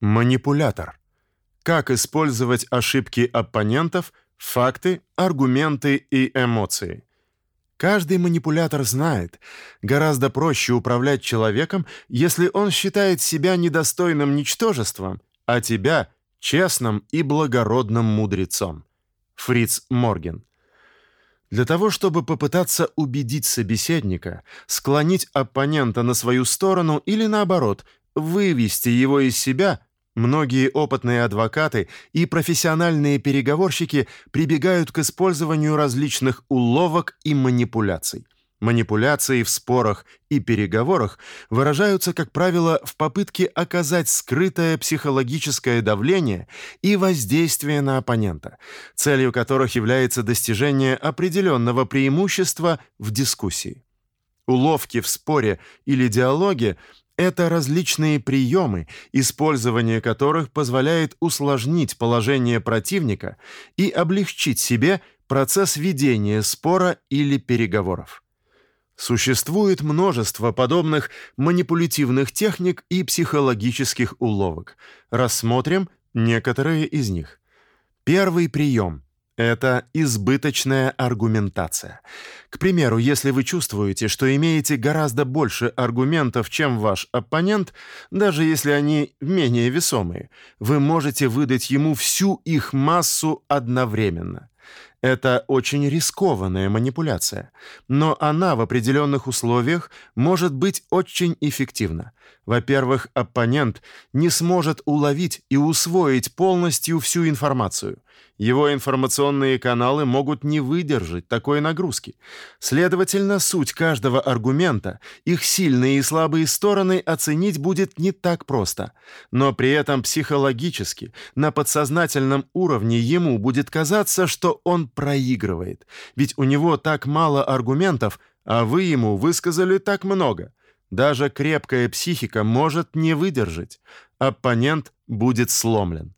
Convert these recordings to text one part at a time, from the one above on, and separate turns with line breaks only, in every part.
Манипулятор. Как использовать ошибки оппонентов, факты, аргументы и эмоции. Каждый манипулятор знает, гораздо проще управлять человеком, если он считает себя недостойным ничтожеством, а тебя честным и благородным мудрецом. Фриц Морген. Для того, чтобы попытаться убедить собеседника, склонить оппонента на свою сторону или наоборот, вывести его из себя, многие опытные адвокаты и профессиональные переговорщики прибегают к использованию различных уловок и манипуляций. Манипуляции в спорах и переговорах выражаются, как правило, в попытке оказать скрытое психологическое давление и воздействие на оппонента, целью которых является достижение определенного преимущества в дискуссии. Уловки в споре или диалоге это различные приемы, использование которых позволяет усложнить положение противника и облегчить себе процесс ведения спора или переговоров. Существует множество подобных манипулятивных техник и психологических уловок. Рассмотрим некоторые из них. Первый прием — это избыточная аргументация. К примеру, если вы чувствуете, что имеете гораздо больше аргументов, чем ваш оппонент, даже если они менее весомые, вы можете выдать ему всю их массу одновременно. Это очень рискованная манипуляция, но она в определенных условиях может быть очень эффективна. Во-первых, оппонент не сможет уловить и усвоить полностью всю информацию. Его информационные каналы могут не выдержать такой нагрузки. Следовательно, суть каждого аргумента, их сильные и слабые стороны оценить будет не так просто. Но при этом психологически, на подсознательном уровне ему будет казаться, что он проигрывает. Ведь у него так мало аргументов, а вы ему высказали так много. Даже крепкая психика может не выдержать. Оппонент будет сломлен.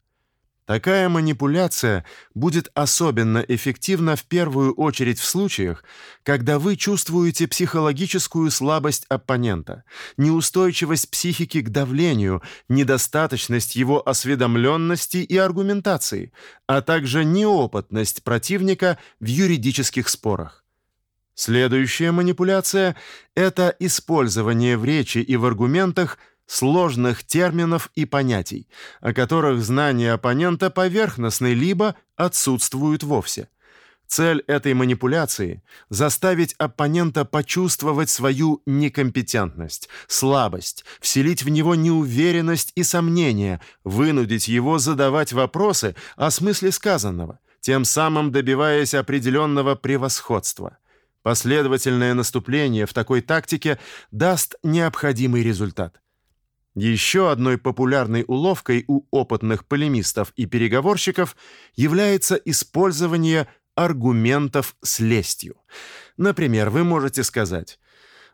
Такая манипуляция будет особенно эффективна в первую очередь в случаях, когда вы чувствуете психологическую слабость оппонента, неустойчивость психики к давлению, недостаточность его осведомленности и аргументации, а также неопытность противника в юридических спорах. Следующая манипуляция это использование в речи и в аргументах сложных терминов и понятий, о которых знания оппонента поверхностны либо отсутствуют вовсе. Цель этой манипуляции заставить оппонента почувствовать свою некомпетентность, слабость, вселить в него неуверенность и сомнения, вынудить его задавать вопросы о смысле сказанного, тем самым добиваясь определенного превосходства. Последовательное наступление в такой тактике даст необходимый результат. Еще одной популярной уловкой у опытных полемистов и переговорщиков является использование аргументов с лестью. Например, вы можете сказать: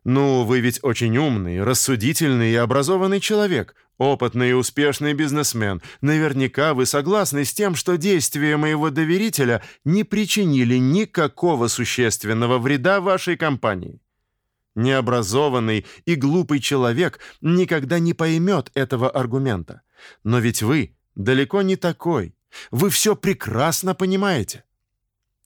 "Ну, вы ведь очень умный, рассудительный и образованный человек, опытный и успешный бизнесмен. Наверняка вы согласны с тем, что действия моего доверителя не причинили никакого существенного вреда вашей компании". Необразованный и глупый человек никогда не поймет этого аргумента. Но ведь вы далеко не такой. Вы все прекрасно понимаете.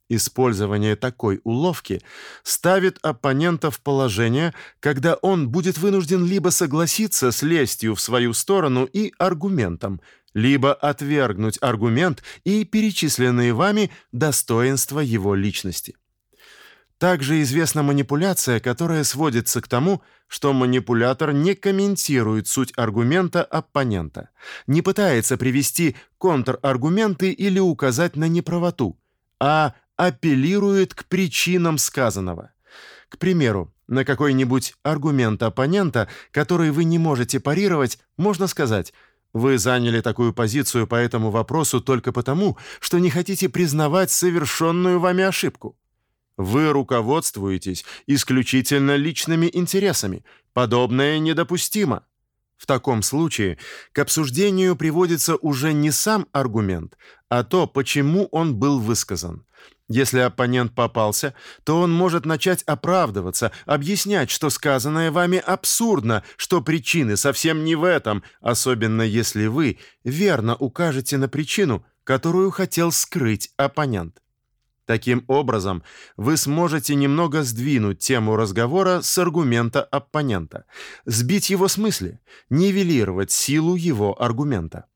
Использование такой уловки ставит оппонента в положение, когда он будет вынужден либо согласиться с лестью в свою сторону и аргументом, либо отвергнуть аргумент и перечисленные вами достоинства его личности. Также известна манипуляция, которая сводится к тому, что манипулятор не комментирует суть аргумента оппонента, не пытается привести контраргументы или указать на неправоту, а апеллирует к причинам сказанного. К примеру, на какой-нибудь аргумент оппонента, который вы не можете парировать, можно сказать: вы заняли такую позицию по этому вопросу только потому, что не хотите признавать совершенную вами ошибку. Вы руководствуетесь исключительно личными интересами. Подобное недопустимо. В таком случае к обсуждению приводится уже не сам аргумент, а то, почему он был высказан. Если оппонент попался, то он может начать оправдываться, объяснять, что сказанное вами абсурдно, что причины совсем не в этом, особенно если вы верно укажете на причину, которую хотел скрыть оппонент. Таким образом, вы сможете немного сдвинуть тему разговора с аргумента оппонента, сбить его с мысли, нивелировать силу его аргумента.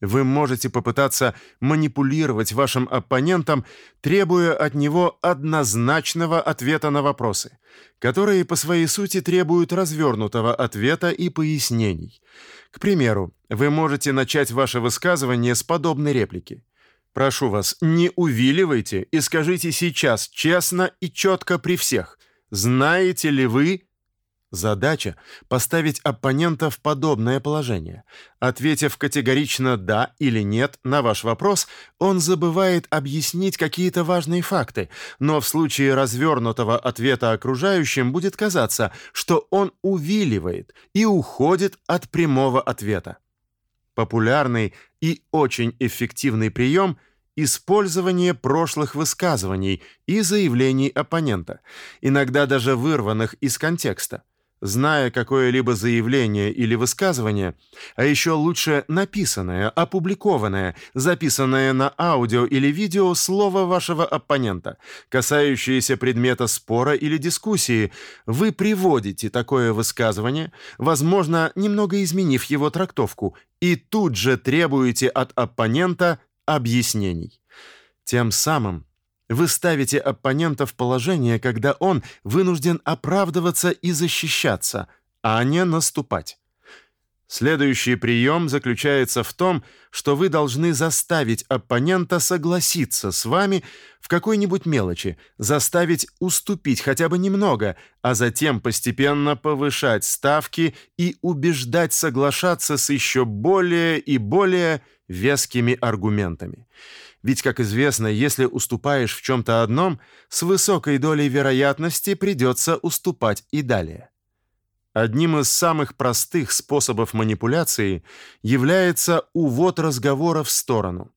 Вы можете попытаться манипулировать вашим оппонентом, требуя от него однозначного ответа на вопросы, которые по своей сути требуют развернутого ответа и пояснений. К примеру, вы можете начать ваше высказывание с подобной реплики: "Прошу вас, не увиливайте и скажите сейчас честно и четко при всех: знаете ли вы Задача поставить оппонента в подобное положение. Ответив категорично да или нет на ваш вопрос, он забывает объяснить какие-то важные факты, но в случае развернутого ответа окружающим будет казаться, что он увиливает и уходит от прямого ответа. Популярный и очень эффективный прием использование прошлых высказываний и заявлений оппонента, иногда даже вырванных из контекста. Зная какое-либо заявление или высказывание, а еще лучше написанное, опубликованное, записанное на аудио или видео слово вашего оппонента, касающееся предмета спора или дискуссии, вы приводите такое высказывание, возможно, немного изменив его трактовку, и тут же требуете от оппонента объяснений. Тем самым вы ставите оппонента в положение, когда он вынужден оправдываться и защищаться, а не наступать. Следующий прием заключается в том, что вы должны заставить оппонента согласиться с вами в какой-нибудь мелочи, заставить уступить хотя бы немного, а затем постепенно повышать ставки и убеждать соглашаться с еще более и более вескими аргументами. Ведь, как известно, если уступаешь в чем то одном, с высокой долей вероятности придется уступать и далее. Одним из самых простых способов манипуляции является увод разговора в сторону.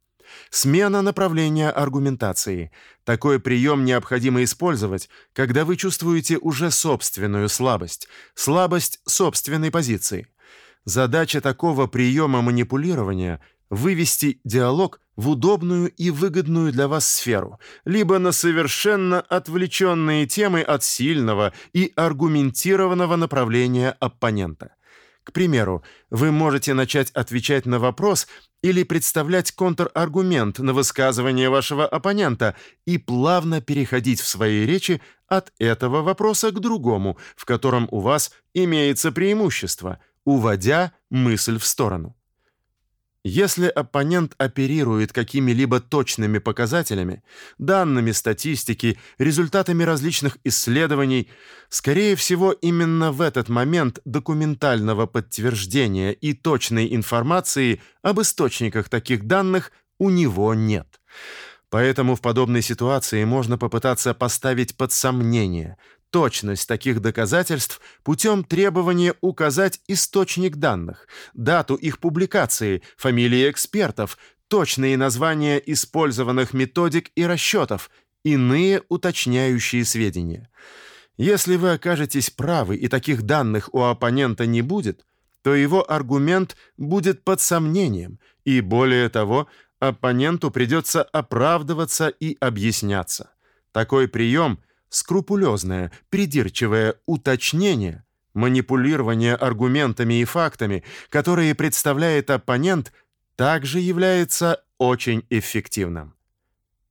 Смена направления аргументации. Такой прием необходимо использовать, когда вы чувствуете уже собственную слабость, слабость собственной позиции. Задача такого приема манипулирования вывести диалог в удобную и выгодную для вас сферу, либо на совершенно отвлеченные темы от сильного и аргументированного направления оппонента. К примеру, вы можете начать отвечать на вопрос или представлять контраргумент на высказывание вашего оппонента и плавно переходить в своей речи от этого вопроса к другому, в котором у вас имеется преимущество, уводя мысль в сторону. Если оппонент оперирует какими-либо точными показателями, данными статистики, результатами различных исследований, скорее всего, именно в этот момент документального подтверждения и точной информации об источниках таких данных у него нет. Поэтому в подобной ситуации можно попытаться поставить под сомнение точность таких доказательств путем требования указать источник данных, дату их публикации, фамилии экспертов, точные названия использованных методик и расчетов, иные уточняющие сведения. Если вы окажетесь правы и таких данных у оппонента не будет, то его аргумент будет под сомнением, и более того, оппоненту придется оправдываться и объясняться. Такой прием – скрупулезное, придирчивое уточнение, манипулирование аргументами и фактами, которые представляет оппонент, также является очень эффективным.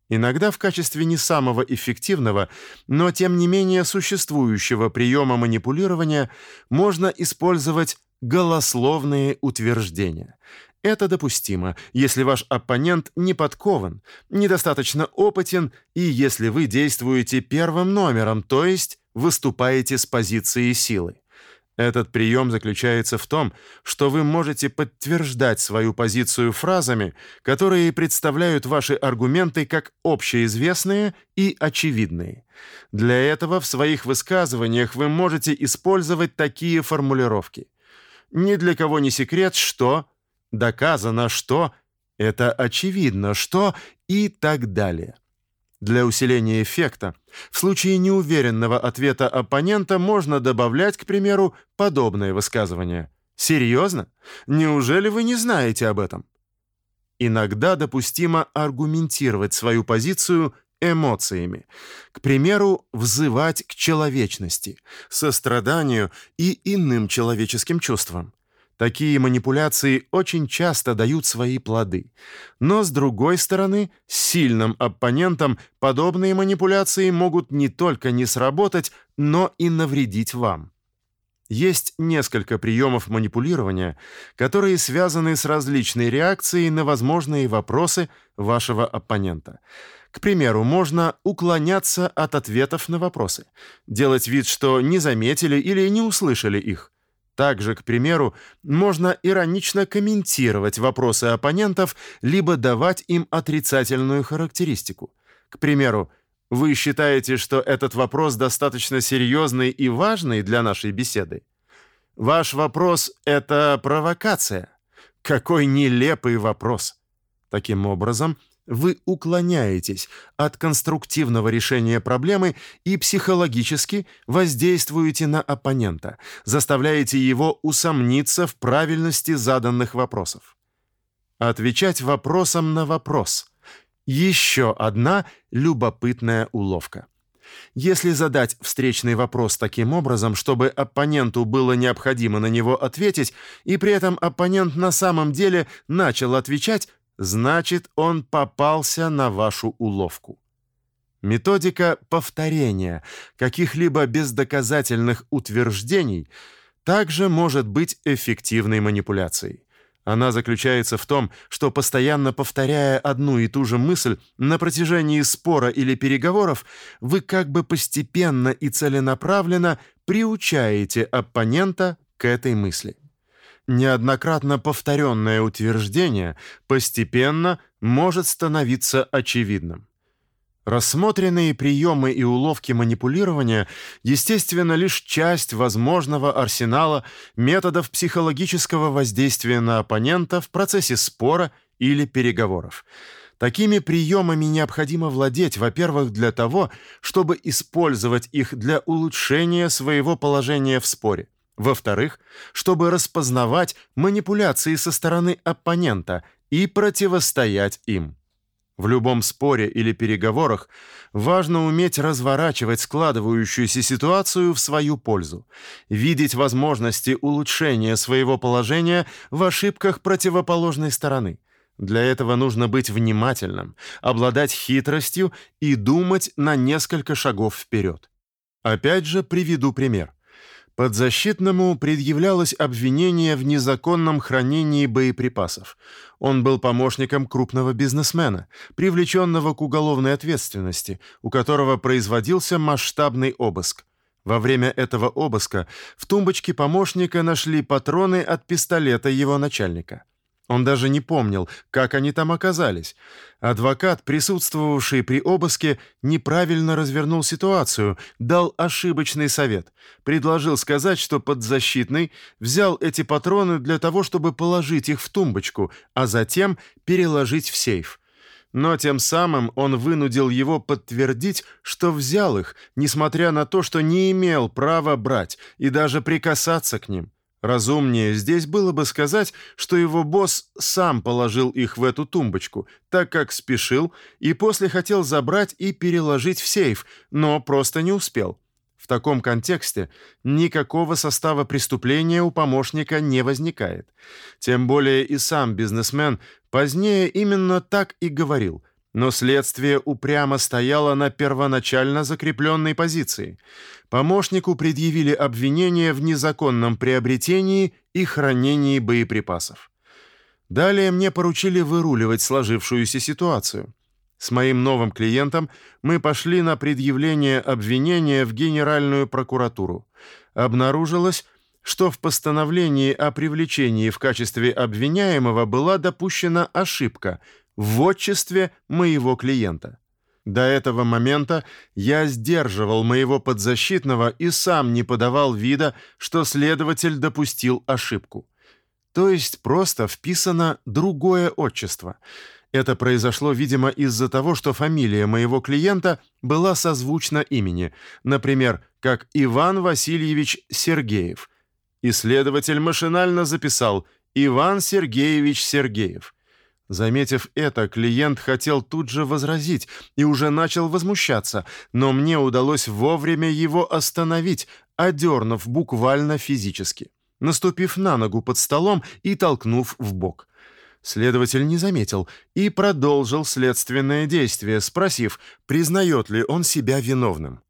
Иногда в качестве не самого эффективного, но тем не менее существующего приема манипулирования можно использовать голословные утверждения. Это допустимо, если ваш оппонент не подкован, недостаточно опытен и если вы действуете первым номером, то есть выступаете с позиции силы. Этот прием заключается в том, что вы можете подтверждать свою позицию фразами, которые представляют ваши аргументы как общеизвестные и очевидные. Для этого в своих высказываниях вы можете использовать такие формулировки: ни для кого не секрет, что доказано, что это очевидно, что и так далее. Для усиления эффекта в случае неуверенного ответа оппонента можно добавлять, к примеру, подобное высказывание. Серьезно? Неужели вы не знаете об этом? Иногда допустимо аргументировать свою позицию эмоциями. К примеру, взывать к человечности, состраданию и иным человеческим чувствам. Такие манипуляции очень часто дают свои плоды. Но с другой стороны, с сильным оппонентом подобные манипуляции могут не только не сработать, но и навредить вам. Есть несколько приемов манипулирования, которые связаны с различной реакцией на возможные вопросы вашего оппонента. К примеру, можно уклоняться от ответов на вопросы, делать вид, что не заметили или не услышали их. Также, к примеру, можно иронично комментировать вопросы оппонентов либо давать им отрицательную характеристику. К примеру, вы считаете, что этот вопрос достаточно серьезный и важный для нашей беседы? Ваш вопрос это провокация. Какой нелепый вопрос. Таким образом, вы уклоняетесь от конструктивного решения проблемы и психологически воздействуете на оппонента, заставляете его усомниться в правильности заданных вопросов. Отвечать вопросом на вопрос еще одна любопытная уловка. Если задать встречный вопрос таким образом, чтобы оппоненту было необходимо на него ответить, и при этом оппонент на самом деле начал отвечать, значит, он попался на вашу уловку. Методика повторения каких-либо бездоказательных утверждений также может быть эффективной манипуляцией. Она заключается в том, что постоянно повторяя одну и ту же мысль на протяжении спора или переговоров, вы как бы постепенно и целенаправленно приучаете оппонента к этой мысли неоднократно повторенное утверждение постепенно может становиться очевидным. Рассмотренные приемы и уловки манипулирования, естественно, лишь часть возможного арсенала методов психологического воздействия на оппонента в процессе спора или переговоров. Такими приемами необходимо владеть, во-первых, для того, чтобы использовать их для улучшения своего положения в споре. Во-вторых, чтобы распознавать манипуляции со стороны оппонента и противостоять им. В любом споре или переговорах важно уметь разворачивать складывающуюся ситуацию в свою пользу, видеть возможности улучшения своего положения в ошибках противоположной стороны. Для этого нужно быть внимательным, обладать хитростью и думать на несколько шагов вперед. Опять же приведу пример. Подзащитному предъявлялось обвинение в незаконном хранении боеприпасов. Он был помощником крупного бизнесмена, привлеченного к уголовной ответственности, у которого производился масштабный обыск. Во время этого обыска в тумбочке помощника нашли патроны от пистолета его начальника. Он даже не помнил, как они там оказались. Адвокат, присутствовавший при обыске, неправильно развернул ситуацию, дал ошибочный совет. Предложил сказать, что подзащитный взял эти патроны для того, чтобы положить их в тумбочку, а затем переложить в сейф. Но тем самым он вынудил его подтвердить, что взял их, несмотря на то, что не имел права брать и даже прикасаться к ним. Разумнее здесь было бы сказать, что его босс сам положил их в эту тумбочку, так как спешил и после хотел забрать и переложить в сейф, но просто не успел. В таком контексте никакого состава преступления у помощника не возникает. Тем более и сам бизнесмен позднее именно так и говорил – но следствие упрямо стояло на первоначально закрепленной позиции. Помощнику предъявили обвинение в незаконном приобретении и хранении боеприпасов. Далее мне поручили выруливать сложившуюся ситуацию. С моим новым клиентом мы пошли на предъявление обвинения в Генеральную прокуратуру. Обнаружилось, что в постановлении о привлечении в качестве обвиняемого была допущена ошибка – в отчестве моего клиента. До этого момента я сдерживал моего подзащитного и сам не подавал вида, что следователь допустил ошибку. То есть просто вписано другое отчество. Это произошло, видимо, из-за того, что фамилия моего клиента была созвучна имени, например, как Иван Васильевич Сергеев. Исследователь машинально записал Иван Сергеевич Сергеев. Заметив это, клиент хотел тут же возразить и уже начал возмущаться, но мне удалось вовремя его остановить, одернув буквально физически, наступив на ногу под столом и толкнув в бок. Следователь не заметил и продолжил следственное действие, спросив, признает ли он себя виновным.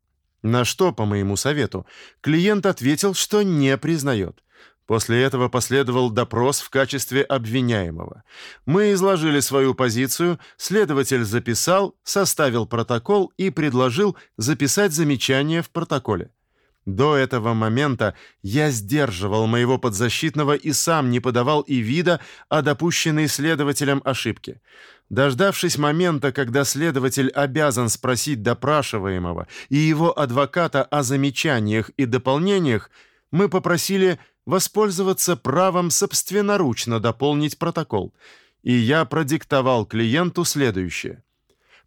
На что, по моему совету, клиент ответил, что не признает. После этого последовал допрос в качестве обвиняемого. Мы изложили свою позицию, следователь записал, составил протокол и предложил записать замечания в протоколе. До этого момента я сдерживал моего подзащитного и сам не подавал и вида о допущенной следователем ошибке. Дождавшись момента, когда следователь обязан спросить допрашиваемого и его адвоката о замечаниях и дополнениях, мы попросили воспользоваться правом собственноручно дополнить протокол, и я продиктовал клиенту следующее: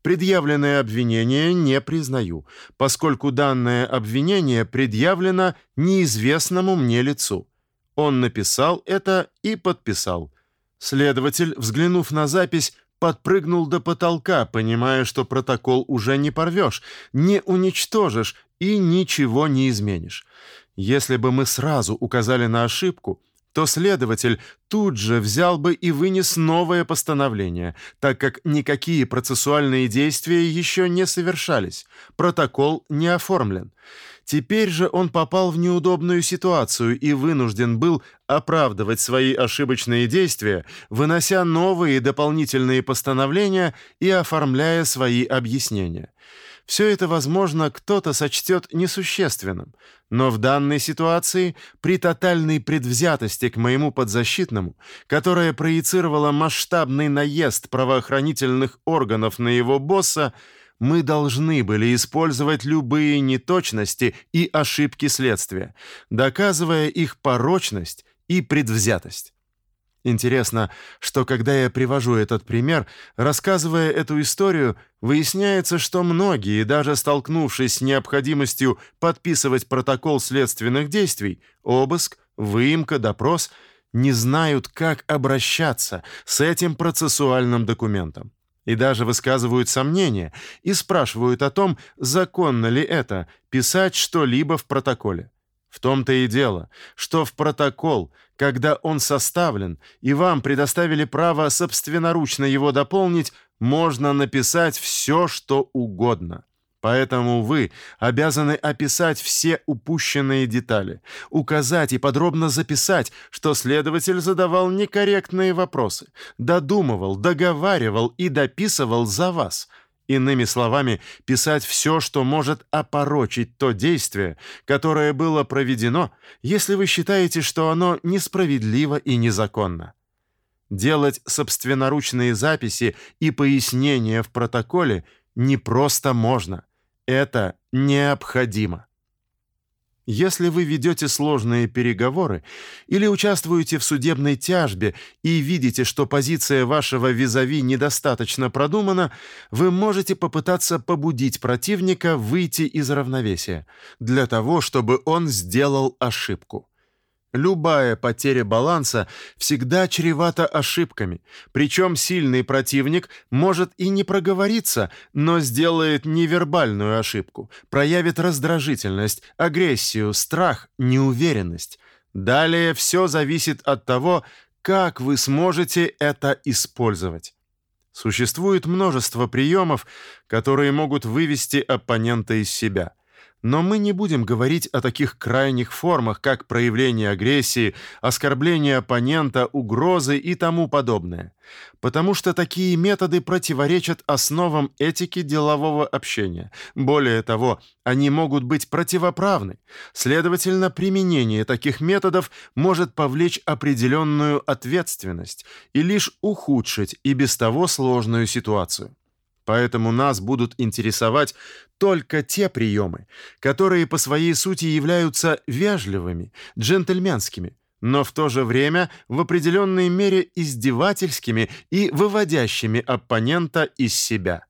Предъявленное обвинение не признаю, поскольку данное обвинение предъявлено неизвестному мне лицу. Он написал это и подписал. Следователь, взглянув на запись, подпрыгнул до потолка, понимая, что протокол уже не порвешь, не уничтожишь и ничего не изменишь. Если бы мы сразу указали на ошибку, то следователь тут же взял бы и вынес новое постановление, так как никакие процессуальные действия еще не совершались, протокол не оформлен. Теперь же он попал в неудобную ситуацию и вынужден был оправдывать свои ошибочные действия, вынося новые дополнительные постановления и оформляя свои объяснения. Все это, возможно, кто-то сочтет несущественным, но в данной ситуации, при тотальной предвзятости к моему подзащитному, которая проецировала масштабный наезд правоохранительных органов на его босса, мы должны были использовать любые неточности и ошибки следствия, доказывая их порочность и предвзятость. Интересно, что когда я привожу этот пример, рассказывая эту историю, выясняется, что многие, даже столкнувшись с необходимостью подписывать протокол следственных действий, обыск, выемка, допрос, не знают, как обращаться с этим процессуальным документом. И даже высказывают сомнения и спрашивают о том, законно ли это писать что-либо в протоколе. В том-то и дело, что в протокол, когда он составлен, и вам предоставили право собственноручно его дополнить, можно написать все, что угодно. Поэтому вы обязаны описать все упущенные детали, указать и подробно записать, что следователь задавал некорректные вопросы, додумывал, договаривал и дописывал за вас – Иными словами, писать все, что может опорочить то действие, которое было проведено, если вы считаете, что оно несправедливо и незаконно. Делать собственноручные записи и пояснения в протоколе не просто можно, это необходимо. Если вы ведете сложные переговоры или участвуете в судебной тяжбе и видите, что позиция вашего визави недостаточно продумана, вы можете попытаться побудить противника выйти из равновесия для того, чтобы он сделал ошибку. Любая потеря баланса всегда чревата ошибками, причем сильный противник может и не проговориться, но сделает невербальную ошибку, проявит раздражительность, агрессию, страх, неуверенность. Далее все зависит от того, как вы сможете это использовать. Существует множество приемов, которые могут вывести оппонента из себя – но мы не будем говорить о таких крайних формах, как проявление агрессии, оскорбление оппонента, угрозы и тому подобное, потому что такие методы противоречат основам этики делового общения. Более того, они могут быть противоправны. Следовательно, применение таких методов может повлечь определенную ответственность и лишь ухудшить и без того сложную ситуацию. Поэтому нас будут интересовать только те приемы, которые по своей сути являются вежливыми, джентльменскими, но в то же время в определенной мере издевательскими и выводящими оппонента из себя.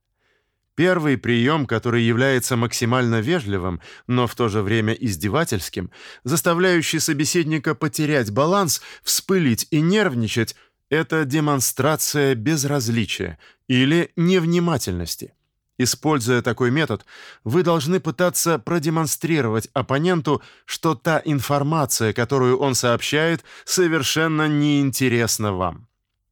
Первый прием, который является максимально вежливым, но в то же время издевательским, заставляющий собеседника потерять баланс, вспылить и нервничать, это демонстрация безразличия или невнимательности. Используя такой метод, вы должны пытаться продемонстрировать оппоненту, что та информация, которую он сообщает, совершенно неинтересна вам.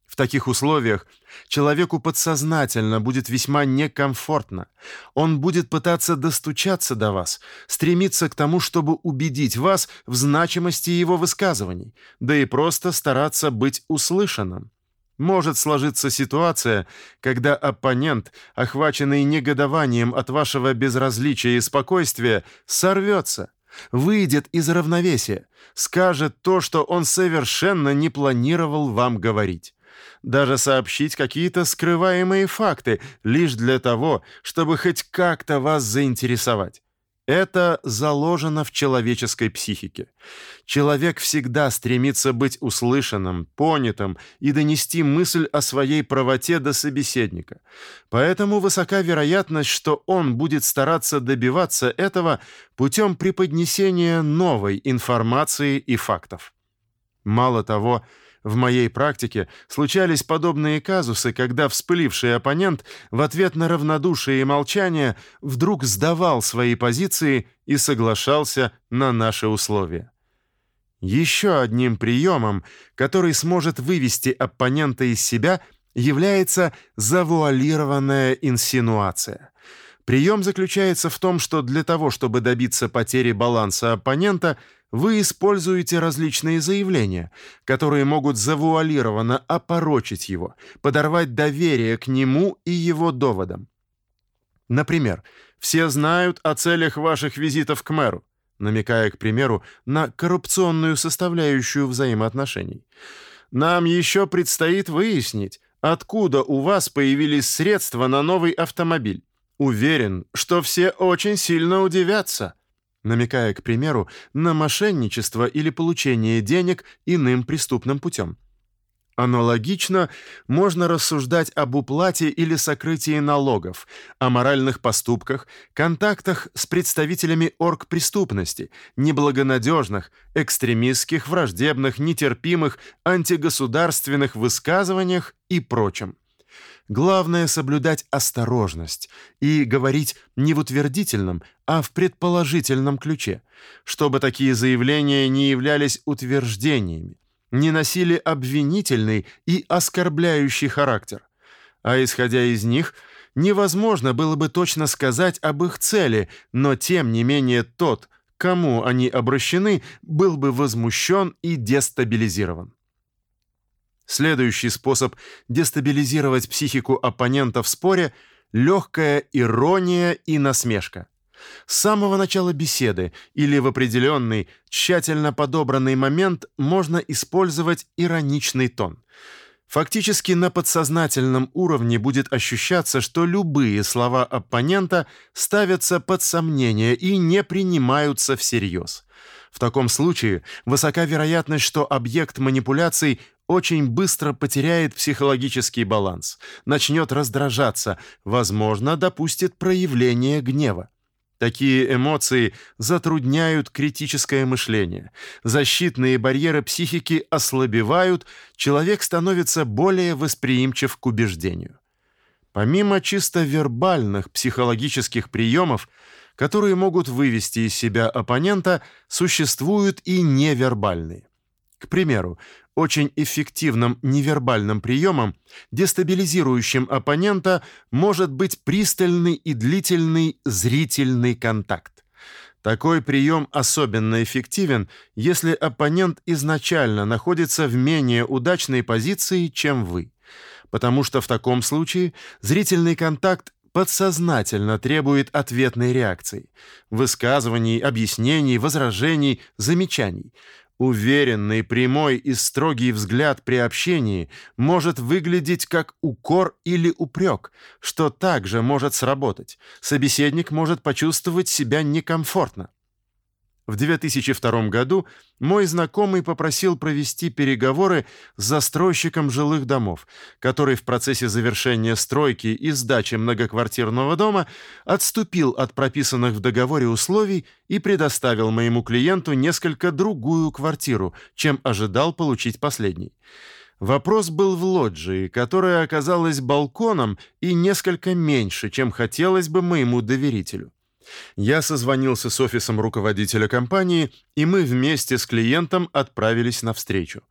В таких условиях человеку подсознательно будет весьма некомфортно. Он будет пытаться достучаться до вас, стремиться к тому, чтобы убедить вас в значимости его высказываний, да и просто стараться быть услышанным. Может сложиться ситуация, когда оппонент, охваченный негодованием от вашего безразличия и спокойствия, сорвется, выйдет из равновесия, скажет то, что он совершенно не планировал вам говорить. Даже сообщить какие-то скрываемые факты лишь для того, чтобы хоть как-то вас заинтересовать. Это заложено в человеческой психике. Человек всегда стремится быть услышанным, понятым и донести мысль о своей правоте до собеседника. Поэтому высока вероятность, что он будет стараться добиваться этого путем преподнесения новой информации и фактов. Мало того, в моей практике случались подобные казусы, когда вспыливший оппонент в ответ на равнодушие и молчание вдруг сдавал свои позиции и соглашался на наши условия. Еще одним приемом, который сможет вывести оппонента из себя, является завуалированная инсинуация. Прием заключается в том, что для того, чтобы добиться потери баланса оппонента, вы используете различные заявления, которые могут завуалированно опорочить его, подорвать доверие к нему и его доводам. Например, все знают о целях ваших визитов к мэру, намекая, к примеру, на коррупционную составляющую взаимоотношений. Нам еще предстоит выяснить, откуда у вас появились средства на новый автомобиль. Уверен, что все очень сильно удивятся намекая, к примеру, на мошенничество или получение денег иным преступным путем. Аналогично можно рассуждать об уплате или сокрытии налогов, о моральных поступках, контактах с представителями оргпреступности, неблагонадежных, экстремистских, враждебных, нетерпимых, антигосударственных высказываниях и прочем. Главное соблюдать осторожность и говорить не в утвердительном, а в предположительном ключе, чтобы такие заявления не являлись утверждениями, не носили обвинительный и оскорбляющий характер. А исходя из них, невозможно было бы точно сказать об их цели, но тем не менее тот, кому они обращены, был бы возмущен и дестабилизирован. Следующий способ дестабилизировать психику оппонента в споре легкая ирония и насмешка. С самого начала беседы или в определенный, тщательно подобранный момент можно использовать ироничный тон. Фактически на подсознательном уровне будет ощущаться, что любые слова оппонента ставятся под сомнение и не принимаются всерьез. В таком случае высока вероятность, что объект манипуляций очень быстро потеряет психологический баланс, начнет раздражаться, возможно, допустит проявление гнева. Такие эмоции затрудняют критическое мышление. Защитные барьеры психики ослабевают, человек становится более восприимчив к убеждению. Помимо чисто вербальных психологических приемов, которые могут вывести из себя оппонента, существуют и невербальные. К примеру, очень эффективным невербальным приемом, дестабилизирующим оппонента, может быть пристальный и длительный зрительный контакт. Такой прием особенно эффективен, если оппонент изначально находится в менее удачной позиции, чем вы, потому что в таком случае зрительный контакт подсознательно требует ответной реакции, высказываний, объяснений, возражений, замечаний. Уверенный, прямой и строгий взгляд при общении может выглядеть как укор или упрек, что также может сработать. Собеседник может почувствовать себя некомфортно. В 2002 году мой знакомый попросил провести переговоры с застройщиком жилых домов, который в процессе завершения стройки и сдачи многоквартирного дома отступил от прописанных в договоре условий и предоставил моему клиенту несколько другую квартиру, чем ожидал получить последний. Вопрос был в лоджии, которая оказалась балконом и несколько меньше, чем хотелось бы моему доверителю. Я созвонился с офисом руководителя компании, и мы вместе с клиентом отправились на встречу.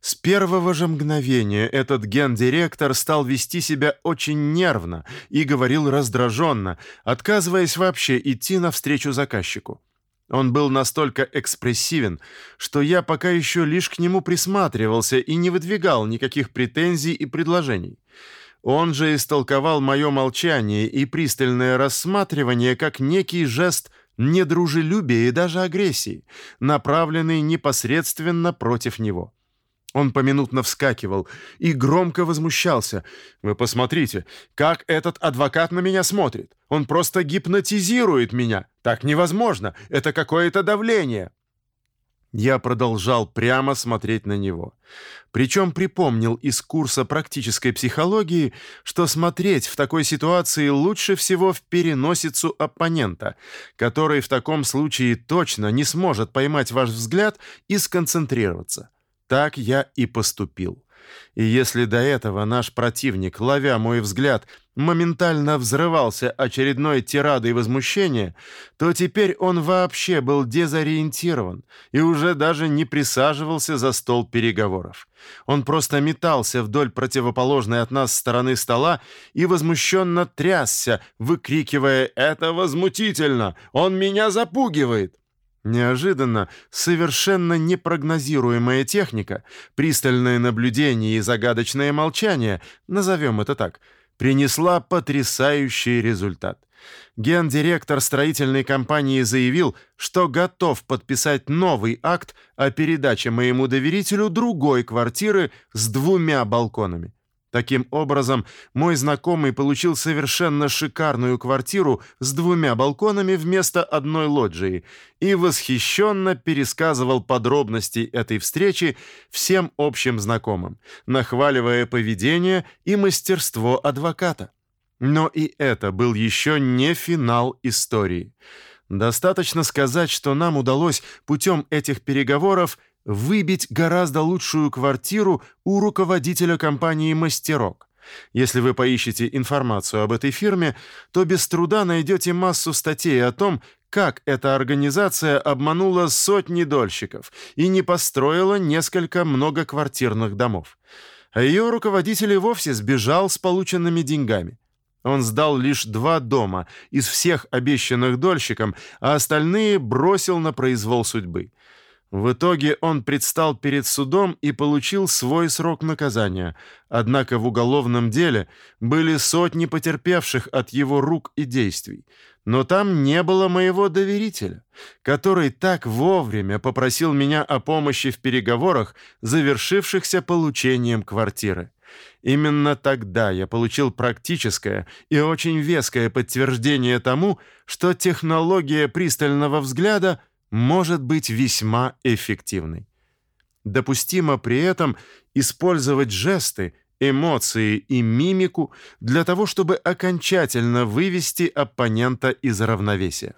С первого же мгновения этот гендиректор стал вести себя очень нервно и говорил раздраженно, отказываясь вообще идти навстречу заказчику. Он был настолько экспрессивен, что я пока еще лишь к нему присматривался и не выдвигал никаких претензий и предложений. Он же истолковал мое молчание и пристальное рассматривание как некий жест недружелюбия и даже агрессии, направленный непосредственно против него. Он поминутно вскакивал и громко возмущался. «Вы посмотрите, как этот адвокат на меня смотрит. Он просто гипнотизирует меня. Так невозможно. Это какое-то давление». Я продолжал прямо смотреть на него. Причем припомнил из курса практической психологии, что смотреть в такой ситуации лучше всего в переносицу оппонента, который в таком случае точно не сможет поймать ваш взгляд и сконцентрироваться. Так я и поступил. И если до этого наш противник, ловя мой взгляд, моментально взрывался очередной тирадой возмущения, то теперь он вообще был дезориентирован и уже даже не присаживался за стол переговоров. Он просто метался вдоль противоположной от нас стороны стола и возмущенно трясся, выкрикивая «Это возмутительно! Он меня запугивает!» Неожиданно совершенно непрогнозируемая техника, пристальное наблюдение и загадочное молчание, назовем это так, принесла потрясающий результат. Гендиректор строительной компании заявил, что готов подписать новый акт о передаче моему доверителю другой квартиры с двумя балконами. Таким образом, мой знакомый получил совершенно шикарную квартиру с двумя балконами вместо одной лоджии и восхищенно пересказывал подробности этой встречи всем общим знакомым, нахваливая поведение и мастерство адвоката. Но и это был еще не финал истории. Достаточно сказать, что нам удалось путем этих переговоров – выбить гораздо лучшую квартиру у руководителя компании «Мастерок». Если вы поищете информацию об этой фирме, то без труда найдете массу статей о том, как эта организация обманула сотни дольщиков и не построила несколько многоквартирных домов. А ее руководитель и вовсе сбежал с полученными деньгами. Он сдал лишь два дома из всех обещанных дольщикам, а остальные бросил на произвол судьбы. В итоге он предстал перед судом и получил свой срок наказания. Однако в уголовном деле были сотни потерпевших от его рук и действий. Но там не было моего доверителя, который так вовремя попросил меня о помощи в переговорах, завершившихся получением квартиры. Именно тогда я получил практическое и очень веское подтверждение тому, что технология пристального взгляда – может быть весьма эффективной. Допустимо при этом использовать жесты, эмоции и мимику для того, чтобы окончательно вывести оппонента из равновесия.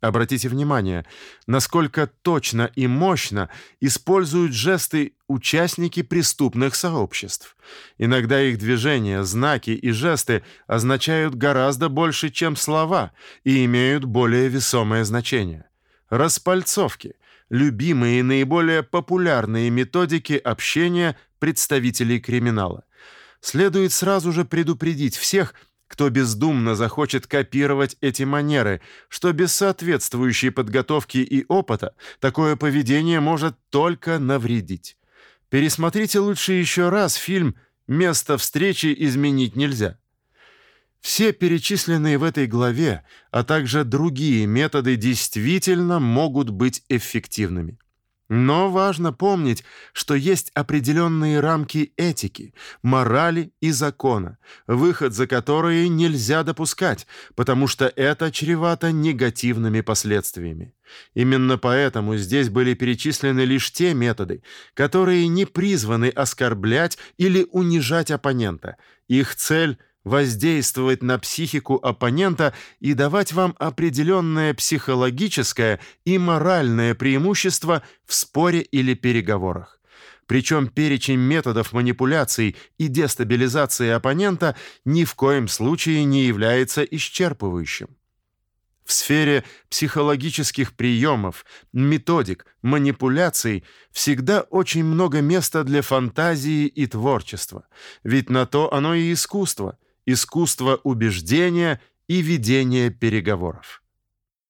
Обратите внимание, насколько точно и мощно используют жесты участники преступных сообществ. Иногда их движения, знаки и жесты означают гораздо больше, чем слова, и имеют более весомое значение. Распальцовки – любимые и наиболее популярные методики общения представителей криминала. Следует сразу же предупредить всех, кто бездумно захочет копировать эти манеры, что без соответствующей подготовки и опыта такое поведение может только навредить. Пересмотрите лучше еще раз фильм «Место встречи изменить нельзя». Все перечисленные в этой главе, а также другие методы действительно могут быть эффективными. Но важно помнить, что есть определенные рамки этики, морали и закона, выход за которые нельзя допускать, потому что это чревато негативными последствиями. Именно поэтому здесь были перечислены лишь те методы, которые не призваны оскорблять или унижать оппонента. Их цель воздействовать на психику оппонента и давать вам определенное психологическое и моральное преимущество в споре или переговорах. Причем перечень методов манипуляций и дестабилизации оппонента ни в коем случае не является исчерпывающим. В сфере психологических приемов, методик, манипуляций всегда очень много места для фантазии и творчества, ведь на то оно и искусство – искусство убеждения и ведения переговоров.